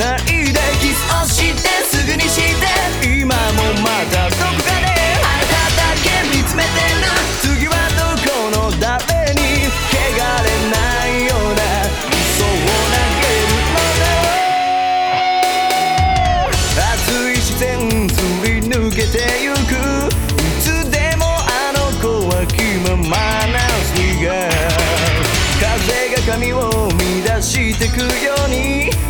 ないでキスをしてすぐにして今もまたどこかであなただけ見つめてる次はどこの誰に汚れないような嘘を投げるのだ熱い視線すり抜けてゆくいつでもあの子は気ままな好きが風が髪を乱してくように。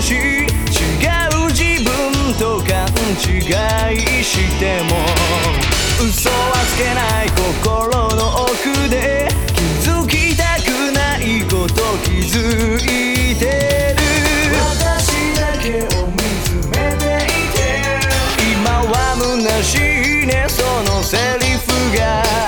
し違う自分と勘違いしても嘘はつけない心の奥で気づきたくないこと気づいてる。私だけを見つめていて今は虚しいねそのセリフが。